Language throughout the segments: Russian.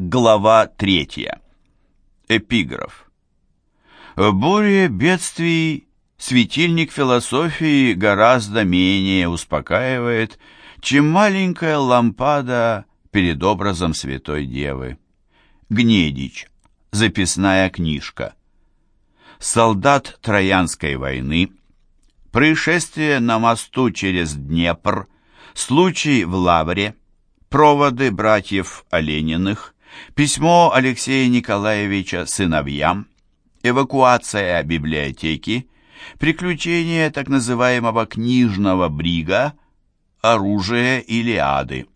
Глава третья. Эпиграф. В буре бедствий светильник философии гораздо менее успокаивает, чем маленькая лампада перед образом Святой Девы. Гнедич. Записная книжка. Солдат Троянской войны. Происшествие на мосту через Днепр. Случай в Лавре. Проводы братьев Олениных. Письмо Алексея Николаевича сыновьям. Эвакуация библиотеки. Приключения так называемого книжного брига. Оружие Илиады.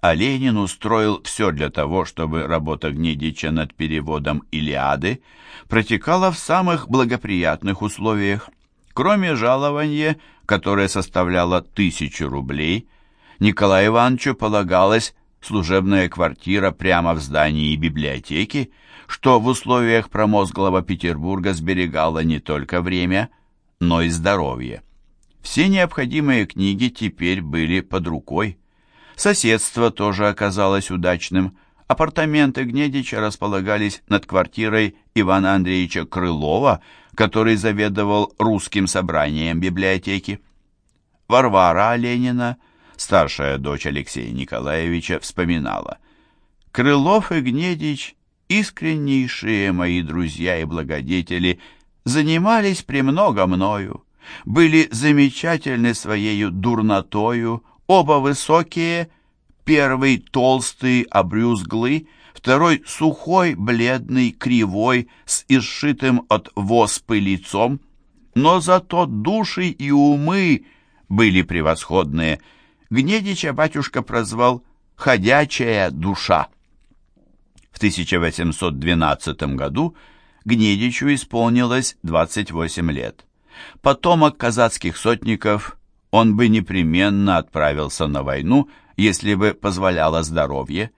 А Ленин устроил все для того, чтобы работа Гнедича над переводом «Илиады» протекала в самых благоприятных условиях. Кроме жалования, которое составляло тысячу рублей, Николаю Ивановичу полагалась служебная квартира прямо в здании библиотеки, что в условиях промозглого Петербурга сберегало не только время, но и здоровье. Все необходимые книги теперь были под рукой. Соседство тоже оказалось удачным. Апартаменты Гнедича располагались над квартирой Ивана Андреевича Крылова, который заведовал русским собранием библиотеки. Варвара Ленина, старшая дочь Алексея Николаевича, вспоминала. «Крылов и Гнедич, искреннейшие мои друзья и благодетели, занимались премного мною, были замечательны своею дурнотою, Оба высокие, первый толстый, обрюзглый, второй сухой, бледный, кривой, с изшитым от воспы лицом, но зато души и умы были превосходные. Гнедича батюшка прозвал «ходячая душа». В 1812 году Гнедичу исполнилось 28 лет. Потомок казацких сотников он бы непременно отправился на войну, если бы позволяло здоровье.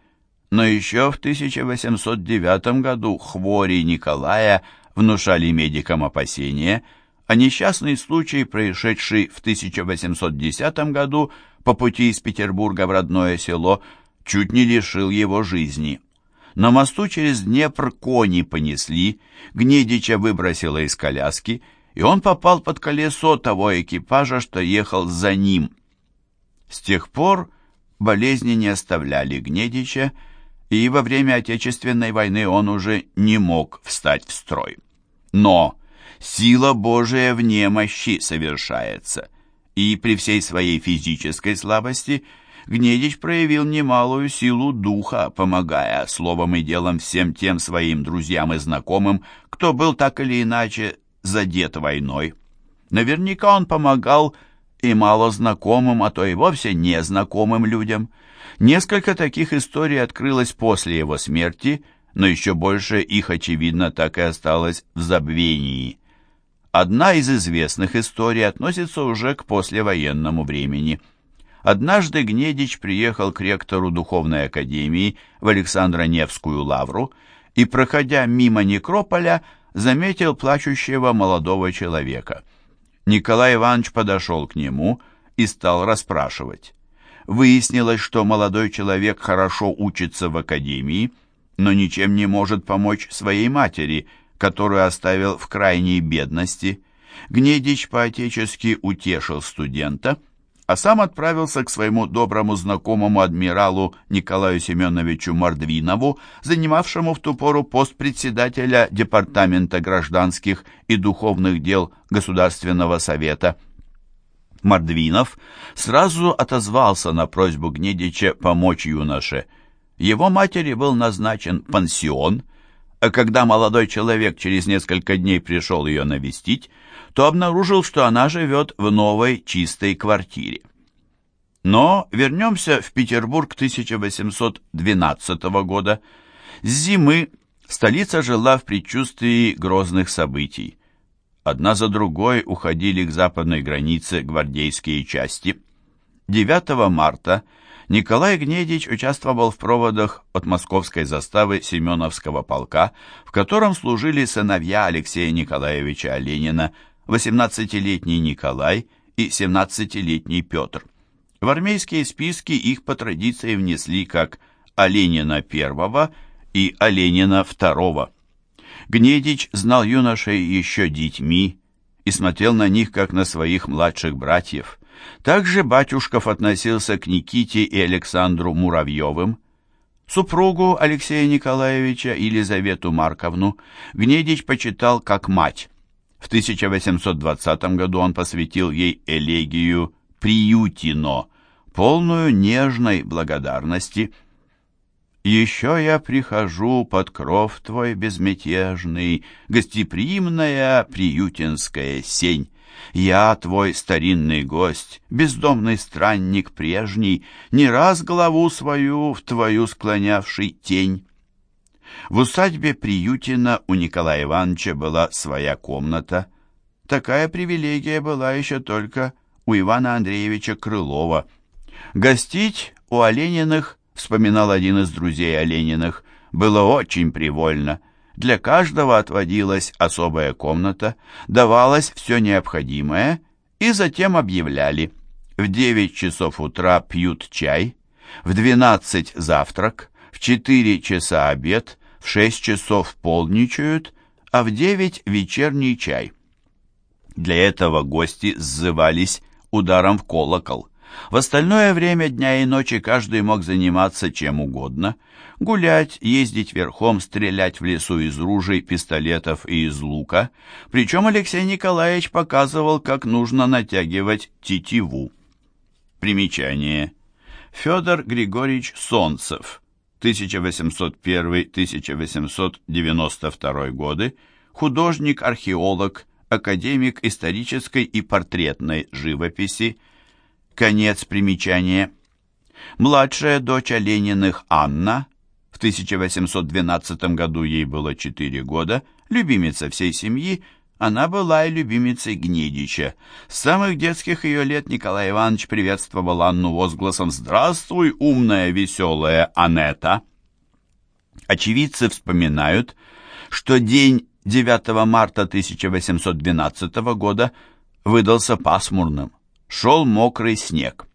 Но еще в 1809 году хвори Николая внушали медикам опасения, а несчастный случай, происшедший в 1810 году по пути из Петербурга в родное село, чуть не лишил его жизни. На мосту через Днепр кони понесли, Гнедича выбросило из коляски, и он попал под колесо того экипажа, что ехал за ним. С тех пор болезни не оставляли Гнедича, и во время Отечественной войны он уже не мог встать в строй. Но сила Божия в немощи совершается, и при всей своей физической слабости Гнедич проявил немалую силу духа, помогая словом и делом всем тем своим друзьям и знакомым, кто был так или иначе задет войной. Наверняка он помогал и мало знакомым, а то и вовсе незнакомым людям. Несколько таких историй открылось после его смерти, но еще больше их, очевидно, так и осталось в забвении. Одна из известных историй относится уже к послевоенному времени. Однажды Гнедич приехал к ректору Духовной Академии в Александро-Невскую лавру и, проходя мимо некрополя, заметил плачущего молодого человека. Николай Иванович подошел к нему и стал расспрашивать. Выяснилось, что молодой человек хорошо учится в академии, но ничем не может помочь своей матери, которую оставил в крайней бедности. Гнедич по-отечески утешил студента – а сам отправился к своему доброму знакомому адмиралу Николаю Семеновичу Мордвинову, занимавшему в ту пору пост председателя Департамента гражданских и духовных дел Государственного совета. Мордвинов сразу отозвался на просьбу Гнедича помочь юноше. Его матери был назначен пансион, а когда молодой человек через несколько дней пришел ее навестить, то обнаружил, что она живет в новой чистой квартире. Но вернемся в Петербург 1812 года. С зимы столица жила в предчувствии грозных событий. Одна за другой уходили к западной границе гвардейские части. 9 марта Николай Гнедич участвовал в проводах от московской заставы Семеновского полка, в котором служили сыновья Алексея Николаевича Ленина, 18-летний Николай и 17-летний Петр. В армейские списки их по традиции внесли как Оленина I и Оленина II. Гнедич знал юношей еще детьми и смотрел на них, как на своих младших братьев. Также Батюшков относился к Никите и Александру Муравьевым. Супругу Алексея Николаевича, Елизавету Марковну, Гнедич почитал как мать. В 1820 году он посвятил ей элегию «Приютино», полную нежной благодарности. «Еще я прихожу под кров твой безмятежный, гостеприимная приютинская сень. Я, твой старинный гость, бездомный странник прежний, не раз голову свою в твою склонявший тень». В усадьбе Приютина у Николая Ивановича была своя комната. Такая привилегия была еще только у Ивана Андреевича Крылова – Гостить у Олениных, вспоминал один из друзей Олениных, было очень привольно. Для каждого отводилась особая комната, давалось все необходимое, и затем объявляли. В 9 часов утра пьют чай, в 12 завтрак, в 4 часа обед, в 6 часов полничают, а в 9 вечерний чай. Для этого гости сзывались ударом в колокол. В остальное время дня и ночи каждый мог заниматься чем угодно. Гулять, ездить верхом, стрелять в лесу из ружей, пистолетов и из лука. Причем Алексей Николаевич показывал, как нужно натягивать тетиву. Примечание. Федор Григорьевич Солнцев, 1801-1892 годы, художник-археолог, академик исторической и портретной живописи, Конец примечания. Младшая дочь Лениных Анна, в 1812 году ей было 4 года, любимица всей семьи, она была и любимицей Гнедича. С самых детских ее лет Николай Иванович приветствовал Анну возгласом «Здравствуй, умная, веселая Анетта!». Очевидцы вспоминают, что день 9 марта 1812 года выдался пасмурным шел мокрый снег.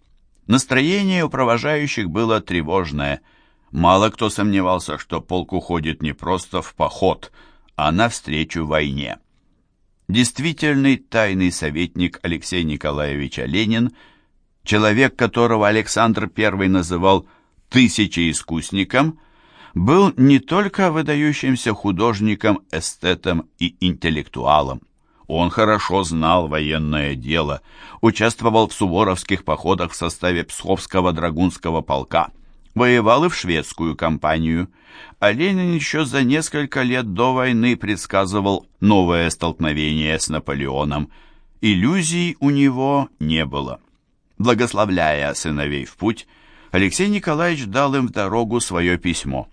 Настроение у провожающих было тревожное. Мало кто сомневался, что полк уходит не просто в поход, а навстречу войне. Действительный тайный советник Алексей Николаевич Ленин, человек, которого Александр I называл «тысячеискусником», был не только выдающимся художником, эстетом и интеллектуалом. Он хорошо знал военное дело, участвовал в суворовских походах в составе Псковского драгунского полка, воевал и в шведскую кампанию, а Ленин еще за несколько лет до войны предсказывал новое столкновение с Наполеоном. Иллюзий у него не было. Благословляя сыновей в путь, Алексей Николаевич дал им в дорогу свое письмо.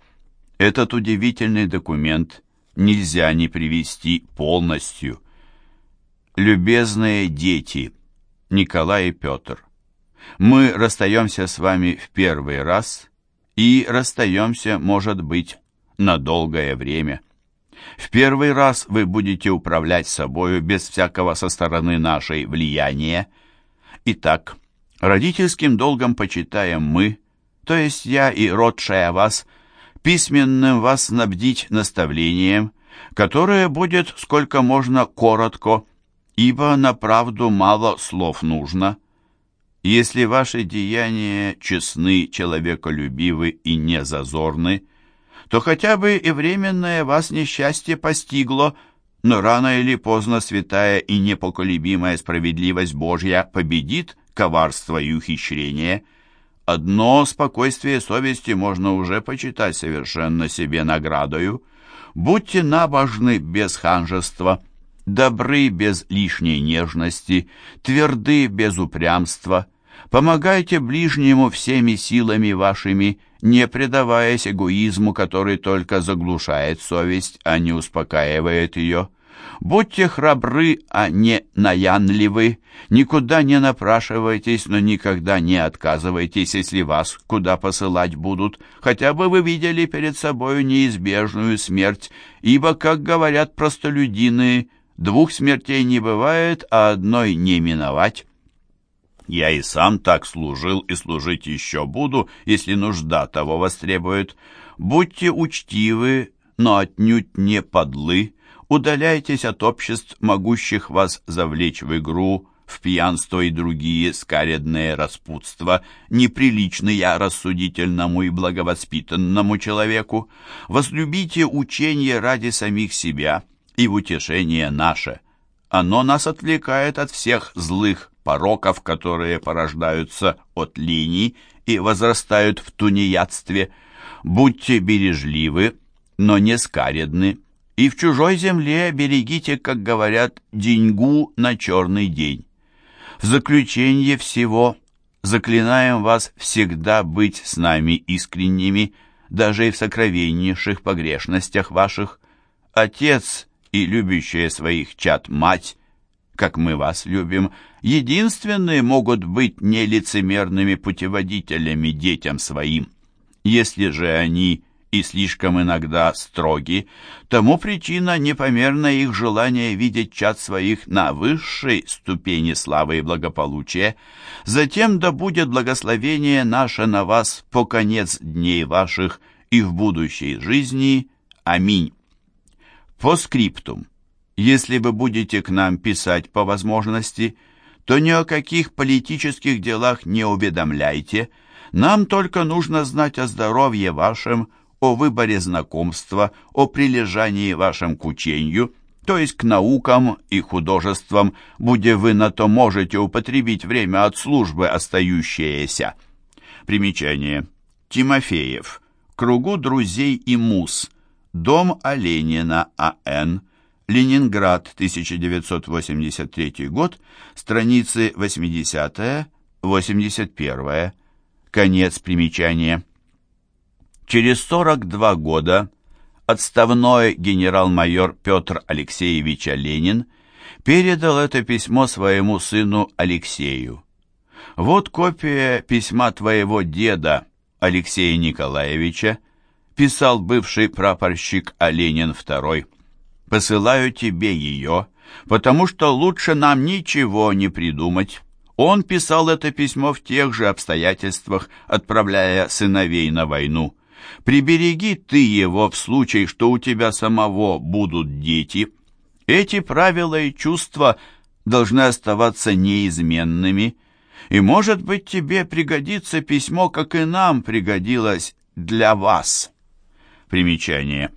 Этот удивительный документ нельзя не привести полностью. Любезные дети, Николай и Петр, мы расстаемся с вами в первый раз и расстаемся, может быть, на долгое время. В первый раз вы будете управлять собою без всякого со стороны нашей влияния. Итак, родительским долгом почитаем мы, то есть я и родшая вас, письменным вас снабдить наставлением, которое будет сколько можно коротко, ибо на правду мало слов нужно. Если ваши деяния честны, человеколюбивы и незазорны, то хотя бы и временное вас несчастье постигло, но рано или поздно святая и непоколебимая справедливость Божья победит коварство и ухищрение. Одно спокойствие совести можно уже почитать совершенно себе наградою. Будьте набожны без ханжества, добры без лишней нежности, тверды без упрямства, помогайте ближнему всеми силами вашими, не предаваясь эгоизму, который только заглушает совесть, а не успокаивает ее. Будьте храбры, а не наянливы, никуда не напрашивайтесь, но никогда не отказывайтесь, если вас куда посылать будут, хотя бы вы видели перед собою неизбежную смерть, ибо, как говорят простолюдины, Двух смертей не бывает, а одной не миновать. Я и сам так служил и служить еще буду, если нужда того востребует. Будьте учтивы, но отнюдь не подлы, удаляйтесь от обществ, могущих вас завлечь в игру, в пьянство и другие скаредные распутства, неприличные рассудительному и благовоспитанному человеку. Возлюбите учение ради самих себя и в утешение наше. Оно нас отвлекает от всех злых пороков, которые порождаются от линий и возрастают в тунеядстве. Будьте бережливы, но не скаредны, и в чужой земле берегите, как говорят, деньгу на черный день. В заключение всего заклинаем вас всегда быть с нами искренними, даже и в сокровеннейших погрешностях ваших. Отец и любящая своих чад мать, как мы вас любим, единственные могут быть нелицемерными путеводителями детям своим. Если же они и слишком иногда строги, тому причина непомерное их желание видеть чад своих на высшей ступени славы и благополучия. Затем да будет благословение наше на вас по конец дней ваших и в будущей жизни. Аминь. По скриптум. Если вы будете к нам писать по возможности, то ни о каких политических делах не уведомляйте. Нам только нужно знать о здоровье вашем, о выборе знакомства, о прилежании вашем к учению, то есть к наукам и художествам, будя вы на то можете употребить время от службы остающееся. Примечание. Тимофеев. Кругу друзей и мус. Дом Оленина А.Н. Ленинград, 1983 год, страницы 80-81. Конец примечания. Через 42 года отставной генерал-майор Петр Алексеевич Ленин передал это письмо своему сыну Алексею. Вот копия письма твоего деда Алексея Николаевича, писал бывший прапорщик Оленин II. Посылаю тебе ее, потому что лучше нам ничего не придумать. Он писал это письмо в тех же обстоятельствах, отправляя сыновей на войну. Прибереги ты его в случае, что у тебя самого будут дети. Эти правила и чувства должны оставаться неизменными, и, может быть, тебе пригодится письмо, как и нам пригодилось для вас. Примечание.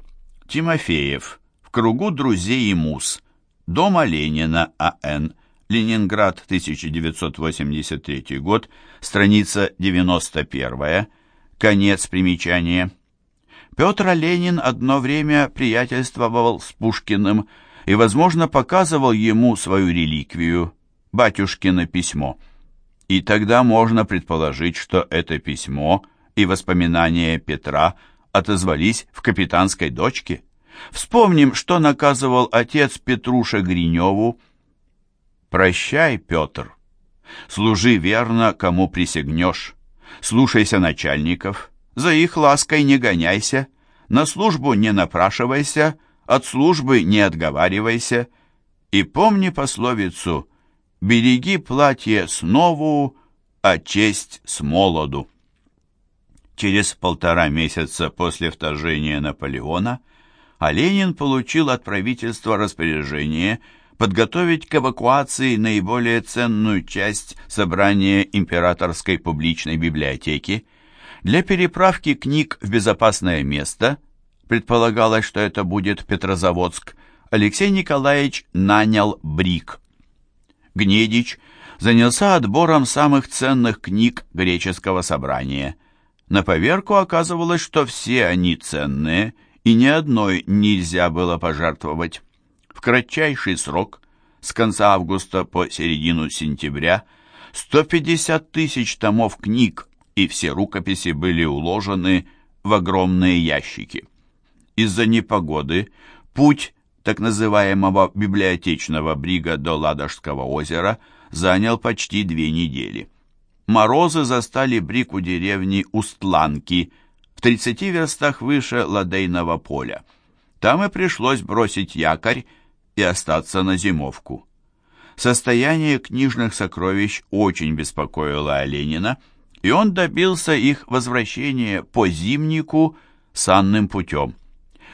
Тимофеев. В кругу друзей и мус. Дома Ленина А.Н. Ленинград, 1983 год, страница 91. Конец примечания. Петр Ленин одно время приятельствовал с Пушкиным и, возможно, показывал ему свою реликвию, батюшкино письмо. И тогда можно предположить, что это письмо и воспоминания Петра отозвались в капитанской дочке. Вспомним, что наказывал отец Петруша Гриневу. «Прощай, Петр, служи верно, кому присягнешь». Слушайся начальников, за их лаской не гоняйся, на службу не напрашивайся, от службы не отговаривайся. И помни пословицу «Береги платье с нову, а честь с молоду». Через полтора месяца после вторжения Наполеона Оленин получил от правительства распоряжение – подготовить к эвакуации наиболее ценную часть собрания Императорской публичной библиотеки. Для переправки книг в безопасное место, предполагалось, что это будет Петрозаводск, Алексей Николаевич нанял БРИК. Гнедич занялся отбором самых ценных книг греческого собрания. На поверку оказывалось, что все они ценные, и ни одной нельзя было пожертвовать. В кратчайший срок, с конца августа по середину сентября, 150 тысяч томов книг и все рукописи были уложены в огромные ящики. Из-за непогоды путь так называемого библиотечного брига до Ладожского озера занял почти две недели. Морозы застали брик у деревни Устланки в 30 верстах выше Ладейного поля. Там и пришлось бросить якорь и остаться на зимовку. Состояние книжных сокровищ очень беспокоило Оленина, и он добился их возвращения по зимнику санным путем.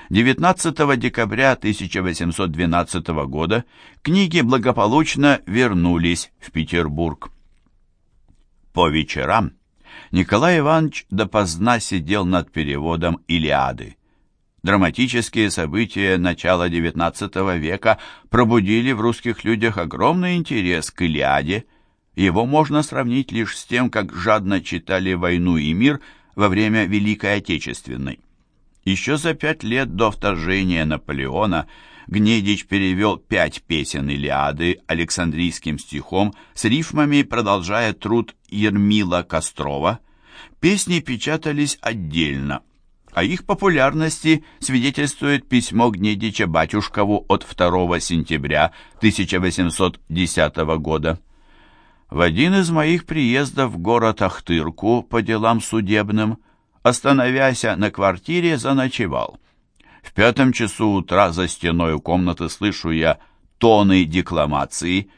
19 декабря 1812 года книги благополучно вернулись в Петербург. По вечерам Николай Иванович допоздна сидел над переводом «Илиады». Драматические события начала XIX века пробудили в русских людях огромный интерес к Илиаде. Его можно сравнить лишь с тем, как жадно читали «Войну и мир» во время Великой Отечественной. Еще за пять лет до вторжения Наполеона Гнедич перевел пять песен Илиады Александрийским стихом с рифмами, продолжая труд Ермила Кострова. Песни печатались отдельно – о их популярности свидетельствует письмо Гнедича батюшкову от 2 сентября 1810 года. В один из моих приездов в город Ахтырку по делам судебным, остановясь на квартире, заночевал. В пятом часу утра за стеной комнаты слышу я тоны декламации.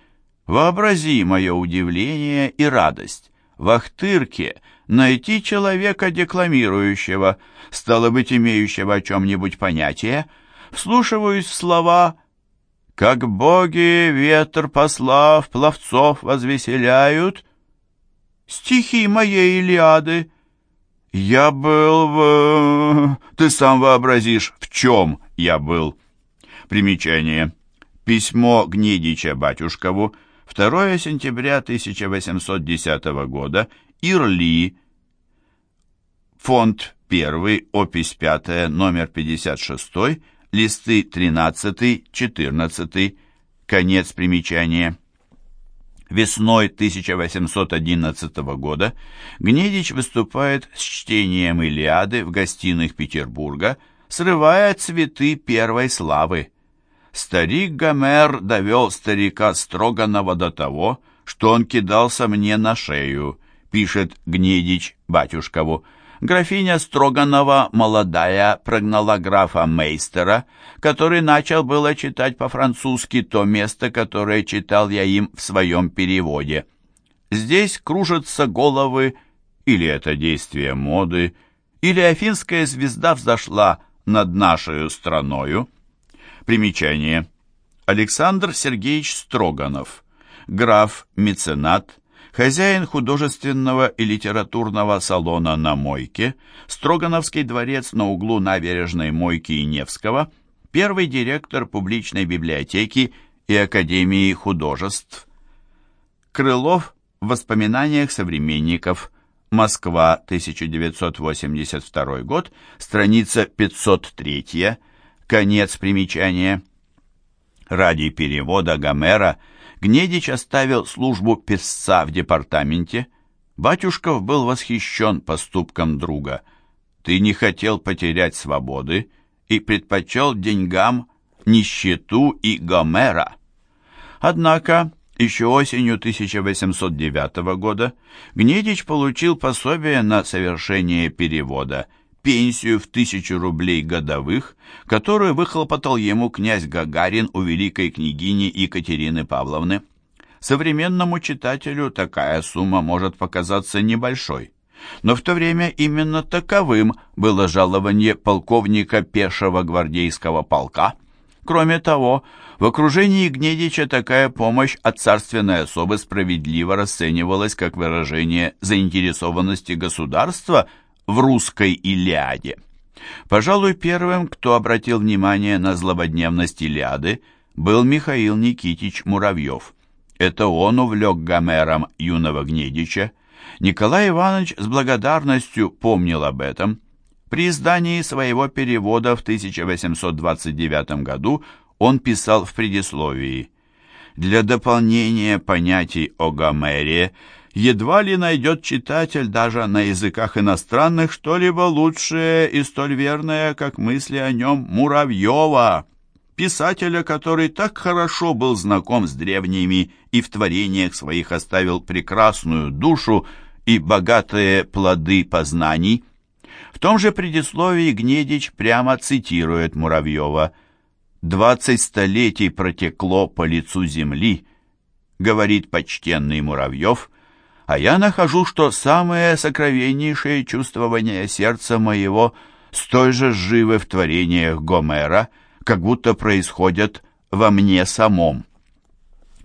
Вообрази мое удивление и радость. В Ахтырке найти человека декламирующего, стало быть, имеющего о чем-нибудь понятие, вслушиваюсь в слова «Как боги ветер послав, пловцов возвеселяют», стихи моей Илиады. Я был в... Ты сам вообразишь, в чем я был. Примечание. Письмо Гнедича батюшкову 2 сентября 1810 года Ирли. Фонд 1, опись 5, номер 56, листы 13-14, конец примечания. Весной 1811 года Гнедич выступает с чтением «Илиады» в гостиных Петербурга, срывая цветы первой славы. Старик Гомер довел старика Строганова до того, что он кидался мне на шею – пишет Гнедич батюшкову, графиня Строганова, молодая, прогнала графа Мейстера, который начал было читать по-французски то место, которое читал я им в своем переводе. Здесь кружатся головы, или это действие моды, или афинская звезда взошла над нашей страною. Примечание. Александр Сергеевич Строганов, граф-меценат, Хозяин художественного и литературного салона на Мойке, Строгановский дворец на углу набережной Мойки и Невского, первый директор публичной библиотеки и Академии художеств. Крылов в воспоминаниях современников. Москва, 1982 год, страница 503, конец примечания. Ради перевода Гомера – Гнедич оставил службу писца в департаменте. Батюшков был восхищен поступком друга. Ты не хотел потерять свободы и предпочел деньгам нищету и Гомера. Однако еще осенью 1809 года Гнедич получил пособие на совершение перевода – пенсию в тысячу рублей годовых, которую выхлопотал ему князь Гагарин у великой княгини Екатерины Павловны. Современному читателю такая сумма может показаться небольшой, но в то время именно таковым было жалование полковника пешего гвардейского полка. Кроме того, в окружении Гнедича такая помощь от царственной особы справедливо расценивалась как выражение заинтересованности государства – в русской Илиаде. Пожалуй, первым, кто обратил внимание на злободневность Илиады, был Михаил Никитич Муравьев. Это он увлек Гомером юного Гнедича. Николай Иванович с благодарностью помнил об этом. При издании своего перевода в 1829 году он писал в предисловии «Для дополнения понятий о Гомере – едва ли найдет читатель даже на языках иностранных что-либо лучшее и столь верное, как мысли о нем Муравьева, писателя, который так хорошо был знаком с древними и в творениях своих оставил прекрасную душу и богатые плоды познаний. В том же предисловии Гнедич прямо цитирует Муравьева «Двадцать столетий протекло по лицу земли, говорит почтенный Муравьев, а я нахожу, что самые сокровеннейшие чувствования сердца моего столь же живы в творениях Гомера, как будто происходят во мне самом.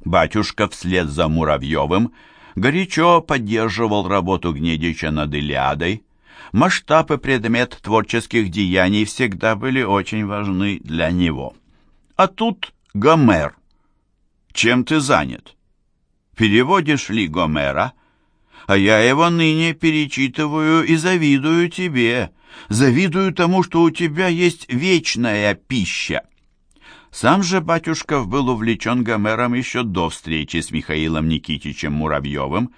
Батюшка вслед за Муравьевым горячо поддерживал работу Гнедича над Илиадой. Масштаб и предмет творческих деяний всегда были очень важны для него. А тут Гомер. Чем ты занят? Переводишь ли Гомера? А я его ныне перечитываю и завидую тебе. Завидую тому, что у тебя есть вечная пища. Сам же Батюшков был увлечен Гомером еще до встречи с Михаилом Никитичем Муравьевым.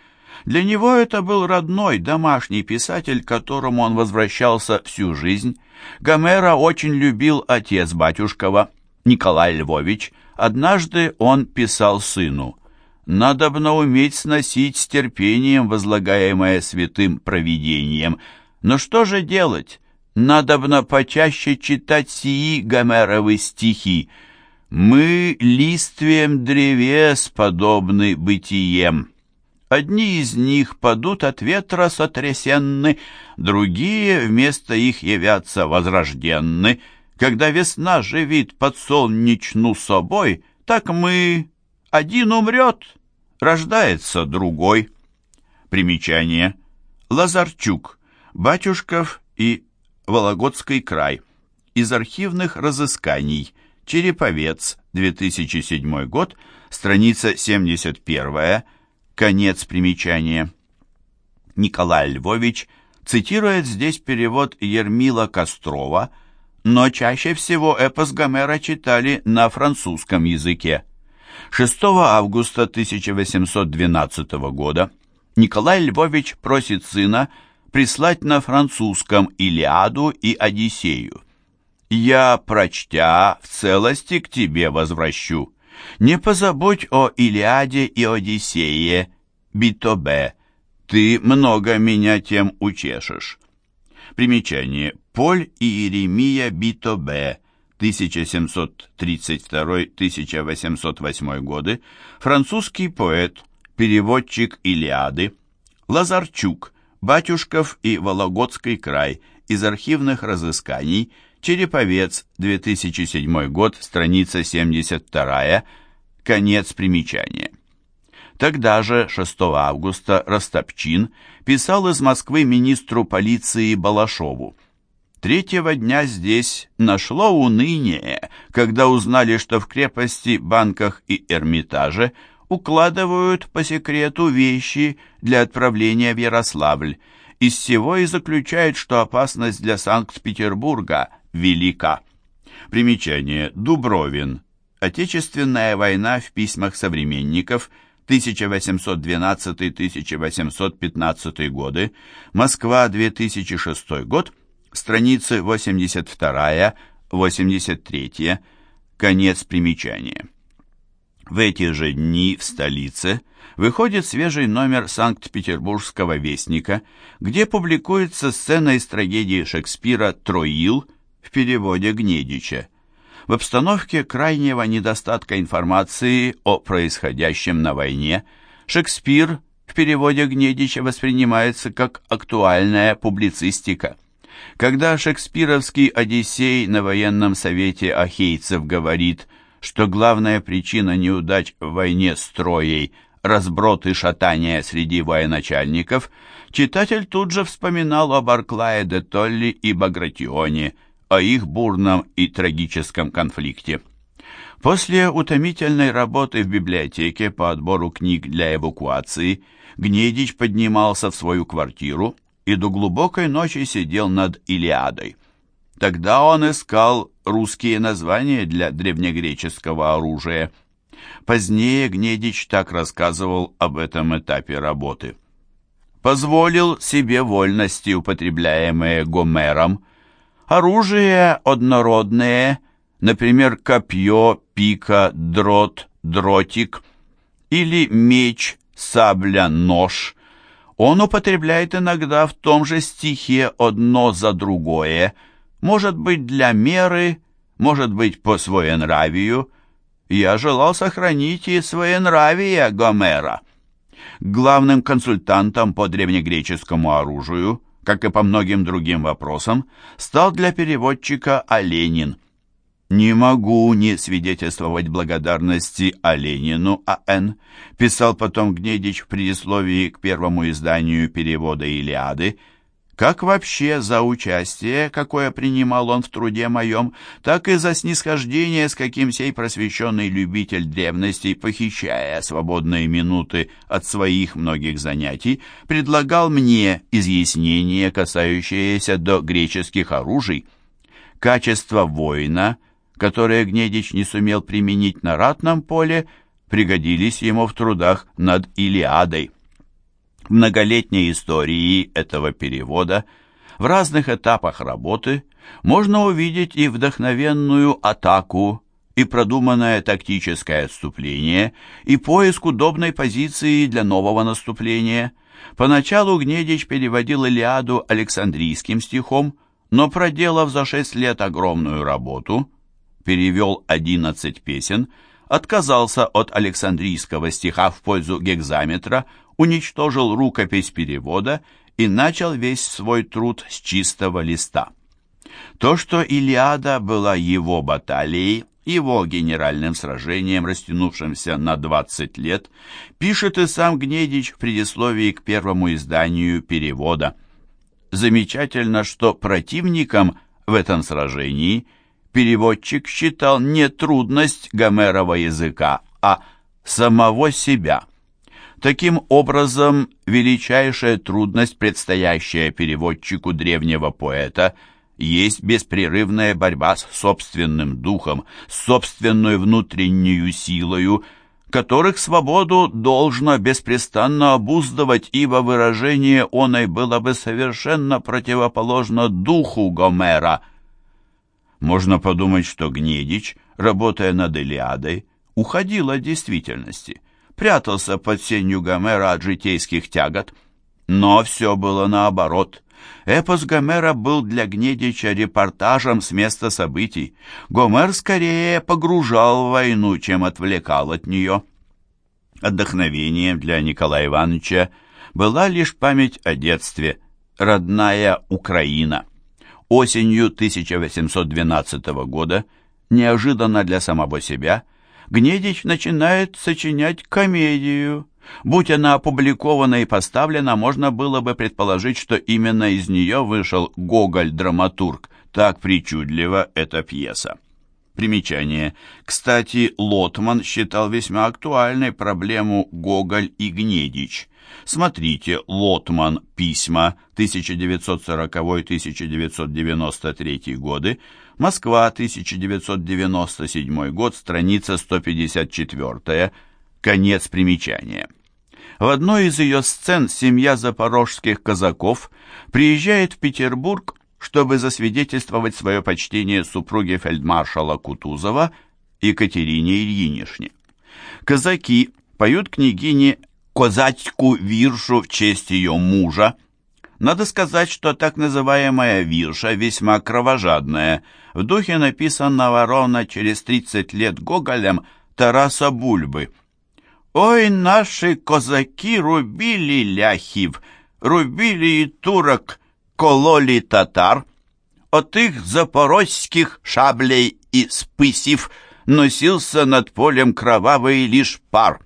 Для него это был родной, домашний писатель, к которому он возвращался всю жизнь. Гомера очень любил отец Батюшкова, Николай Львович. Однажды он писал сыну «Надобно уметь сносить с терпением возлагаемое святым провидением. Но что же делать? Надобно почаще читать сии Гомеровы стихи. Мы листвием древес подобны бытием. Одни из них падут от ветра сотрясенны, другие вместо их явятся возрожденны. Когда весна живит под солнечну собой, так мы... Один умрет, рождается другой. Примечание. Лазарчук, Батюшков и Вологодский край. Из архивных разысканий. Череповец, 2007 год, страница 71, конец примечания. Николай Львович цитирует здесь перевод Ермила Кострова, но чаще всего эпос Гомера читали на французском языке. 6 августа 1812 года Николай Львович просит сына прислать на французском «Илиаду» и «Одиссею». «Я, прочтя, в целости к тебе возвращу. Не позабудь о «Илиаде» и «Одиссее», Битобе. Ты много меня тем учешешь. Примечание. Поль и Иеремия Битобе, 1732-1808 годы, французский поэт, переводчик Илиады, Лазарчук, Батюшков и Вологодский край из архивных разысканий, Череповец, 2007 год, страница 72, конец примечания. Тогда же, 6 августа, Ростопчин писал из Москвы министру полиции Балашову. Третьего дня здесь нашло уныние, когда узнали, что в крепости, банках и Эрмитаже – укладывают по секрету вещи для отправления в Ярославль. Из всего и заключают, что опасность для Санкт-Петербурга велика. Примечание. Дубровин. Отечественная война в письмах современников 1812-1815 годы, Москва, 2006 год, страницы 82-83, конец примечания. В эти же дни в столице выходит свежий номер Санкт-Петербургского вестника, где публикуется сцена из трагедии Шекспира «Троил» в переводе Гнедича. В обстановке крайнего недостатка информации о происходящем на войне Шекспир в переводе Гнедича воспринимается как актуальная публицистика. Когда шекспировский Одиссей на военном совете ахейцев говорит – что главная причина неудач в войне с Троей – разброд и шатание среди военачальников, читатель тут же вспоминал о Барклае де Толли и Багратионе, о их бурном и трагическом конфликте. После утомительной работы в библиотеке по отбору книг для эвакуации Гнедич поднимался в свою квартиру и до глубокой ночи сидел над Илиадой. Тогда он искал русские названия для древнегреческого оружия. Позднее Гнедич так рассказывал об этом этапе работы. Позволил себе вольности, употребляемые Гомером. Оружие однородное, например, копье, пика, дрот, дротик или меч, сабля, нож. Он употребляет иногда в том же стихе одно за другое – может быть для меры, может быть по своенравию. я желал сохранить и своенравие Гомера. Главным консультантом по древнегреческому оружию, как и по многим другим вопросам, стал для переводчика Оленин. «Не могу не свидетельствовать благодарности Оленину А.Н., писал потом Гнедич в предисловии к первому изданию перевода «Илиады», как вообще за участие, какое принимал он в труде моем, так и за снисхождение, с каким сей просвещенный любитель древностей, похищая свободные минуты от своих многих занятий, предлагал мне изъяснение, касающееся до греческих оружий. Качество воина, которое Гнедич не сумел применить на ратном поле, пригодились ему в трудах над Илиадой. В многолетней истории этого перевода в разных этапах работы можно увидеть и вдохновенную атаку, и продуманное тактическое отступление, и поиск удобной позиции для нового наступления. Поначалу Гнедич переводил Илиаду Александрийским стихом, но проделав за шесть лет огромную работу, перевел одиннадцать песен, отказался от Александрийского стиха в пользу гекзаметра – уничтожил рукопись перевода и начал весь свой труд с чистого листа. То, что Илиада была его баталией, его генеральным сражением, растянувшимся на 20 лет, пишет и сам Гнедич в предисловии к первому изданию перевода. Замечательно, что противником в этом сражении переводчик считал не трудность Гомерова языка, а самого себя – Таким образом, величайшая трудность, предстоящая переводчику древнего поэта, есть беспрерывная борьба с собственным духом, с собственной внутреннюю силою, которых свободу должно беспрестанно обуздывать, ибо выражение оной было бы совершенно противоположно духу Гомера. Можно подумать, что Гнедич, работая над Илиадой, уходил от действительности – прятался под сенью Гомера от житейских тягот. Но все было наоборот. Эпос Гомера был для Гнедича репортажем с места событий. Гомер скорее погружал в войну, чем отвлекал от нее. Отдохновением для Николая Ивановича была лишь память о детстве, родная Украина. Осенью 1812 года, неожиданно для самого себя, Гнедич начинает сочинять комедию. Будь она опубликована и поставлена, можно было бы предположить, что именно из нее вышел Гоголь-драматург. Так причудлива эта пьеса. Примечание. Кстати, Лотман считал весьма актуальной проблему Гоголь и Гнедич. Смотрите Лотман. Письма 1940-1993 годы. Москва, 1997 год, страница 154, конец примечания. В одной из ее сцен семья запорожских казаков приезжает в Петербург, чтобы засвидетельствовать свое почтение супруге фельдмаршала Кутузова Екатерине Ильинишне. Казаки поют княгине козацку виршу в честь ее мужа. Надо сказать, что так называемая вирша весьма кровожадная – в духе написанного ровно через 30 лет Гоголем Тараса Бульбы. «Ой, наши козаки рубили ляхив, рубили и турок, кололи татар, от их запорожских шаблей и спысив носился над полем кровавый лишь пар.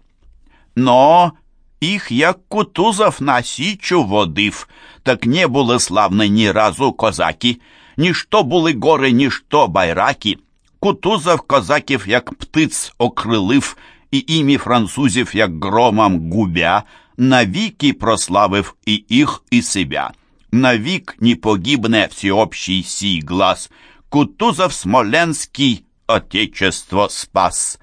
Но их, як Кутузов на січу водив, так не були славны ни разу козаки, ніщо були гори, ніщо байраки. Кутузов козаків, як птиць, окрилив, і імі французів, як громом губя, навіки прославив і их, і себя. Навік не погибне всеобщий сий глаз. Кутузов Смоленский Отечество спас.